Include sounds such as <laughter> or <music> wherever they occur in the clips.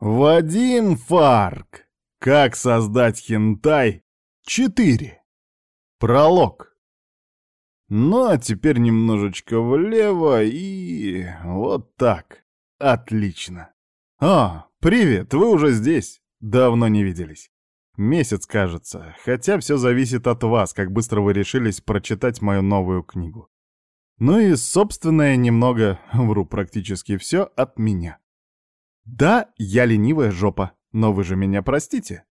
Вадим Фарк. Как создать хентай 4. Пролог. Ну а теперь немножечко влево и... вот так. Отлично. А, привет, вы уже здесь. Давно не виделись. Месяц, кажется, хотя все зависит от вас, как быстро вы решились прочитать мою новую книгу. Ну и собственное немного, вру практически все, от меня. Да, я ленивая жопа, но вы же меня простите.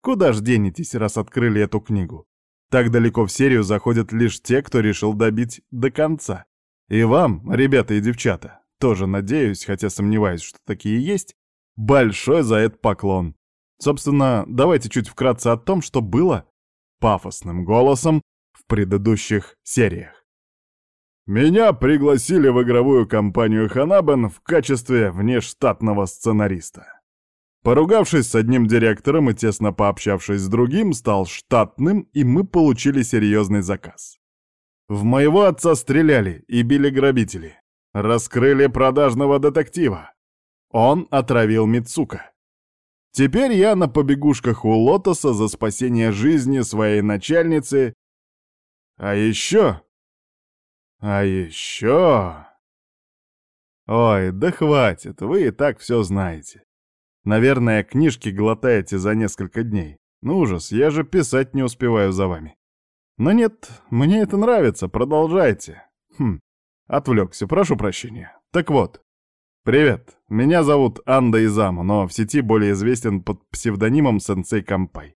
Куда ж денетесь, раз открыли эту книгу? Так далеко в серию заходят лишь те, кто решил добить до конца. И вам, ребята и девчата, тоже надеюсь, хотя сомневаюсь, что такие есть, большой за это поклон. Собственно, давайте чуть вкратце о том, что было пафосным голосом в предыдущих сериях. Меня пригласили в игровую компанию Ханабен в качестве внештатного сценариста. Поругавшись с одним директором и тесно пообщавшись с другим, стал штатным, и мы получили серьезный заказ. В моего отца стреляли и били грабители. Раскрыли продажного детектива. Он отравил Мицука. Теперь я на побегушках у Лотоса за спасение жизни своей начальницы. А еще... А еще... Ой, да хватит, вы и так все знаете. Наверное, книжки глотаете за несколько дней. Ну ужас, я же писать не успеваю за вами. Но нет, мне это нравится, продолжайте. Хм, отвлекся, прошу прощения. Так вот, привет, меня зовут Анда Изаму, но в сети более известен под псевдонимом Сенсей Кампай.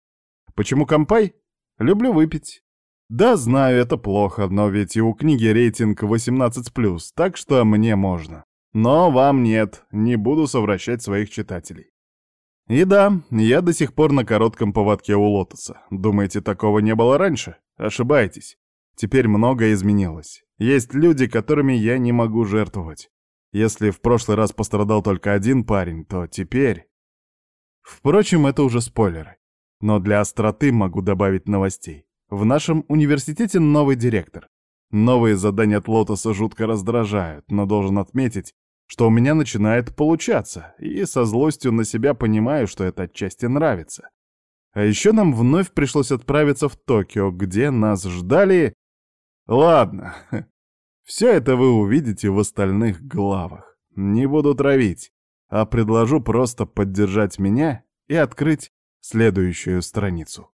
Почему Кампай? Люблю выпить. Да, знаю, это плохо, но ведь и у книги рейтинг 18+, так что мне можно. Но вам нет, не буду совращать своих читателей. И да, я до сих пор на коротком поводке у Лотоса. Думаете, такого не было раньше? Ошибаетесь. Теперь многое изменилось. Есть люди, которыми я не могу жертвовать. Если в прошлый раз пострадал только один парень, то теперь... Впрочем, это уже спойлеры. Но для остроты могу добавить новостей. В нашем университете новый директор. Новые задания от Лотоса жутко раздражают, но должен отметить, что у меня начинает получаться, и со злостью на себя понимаю, что это отчасти нравится. А еще нам вновь пришлось отправиться в Токио, где нас ждали... Ладно, <laughs> все это вы увидите в остальных главах. Не буду травить, а предложу просто поддержать меня и открыть следующую страницу.